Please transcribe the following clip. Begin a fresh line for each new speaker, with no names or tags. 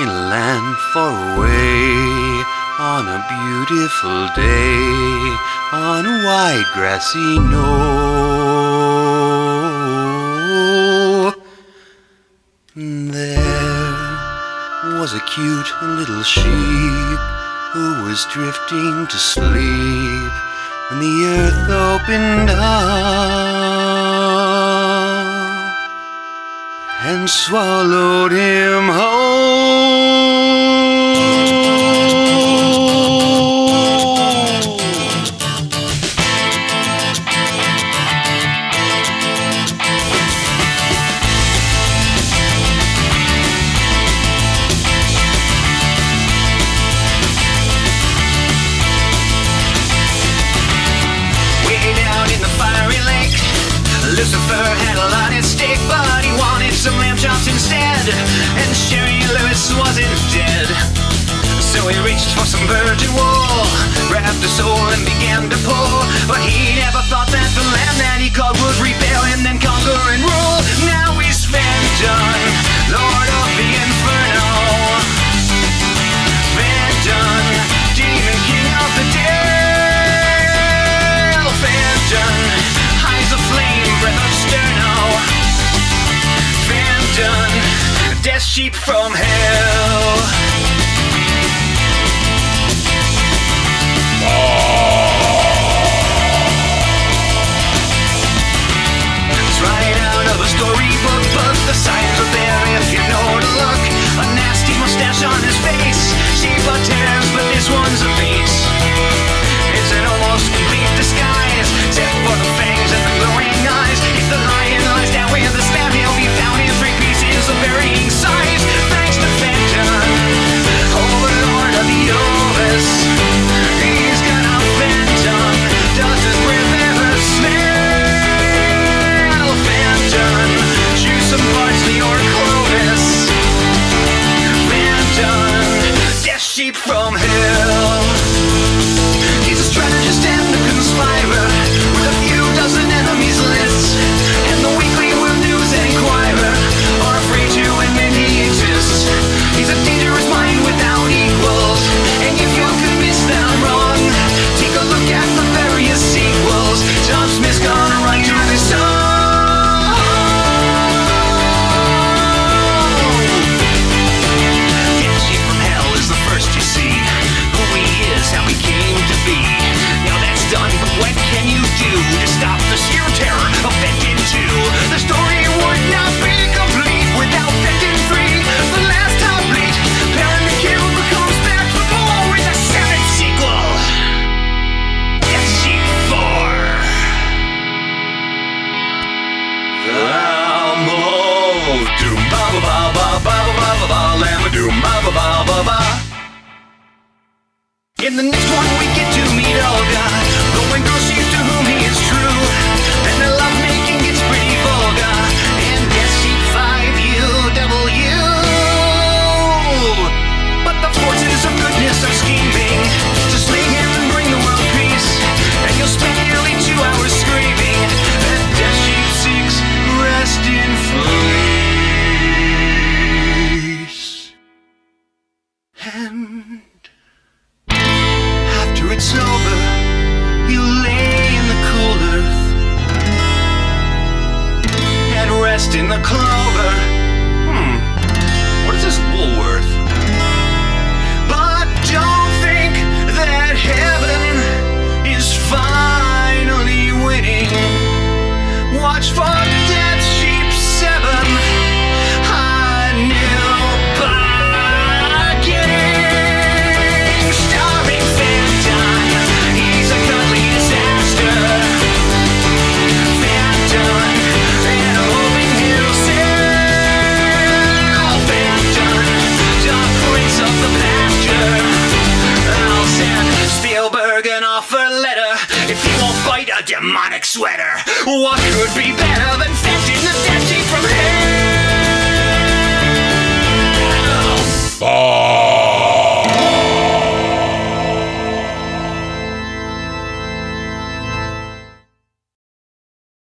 in a land far away on a beautiful day on a wide grassy knoll. There was a cute little sheep who was drifting to sleep when the earth opened up. and swallowed him whole.
Way down in the fiery lake, Lucifer. he reached for some virgin wool, grabbed a soul and began to pull. But he never thought that the land that he called would rebel and then conquer and rule. Now he's Phantom, Lord of the Inferno. Phantom, Demon King of the Dead. Phantom, Eyes of Flame, Breath of Sterno. Phantom, Death Sheep from Hell. from hell. do ma ba ba ba ba. In the next lost in the clover. Hmm, what is this Woolworth? But don't think that heaven is finally winning. Watch for. if you won't fight a demonic sweater, what could be better than fetching the dead?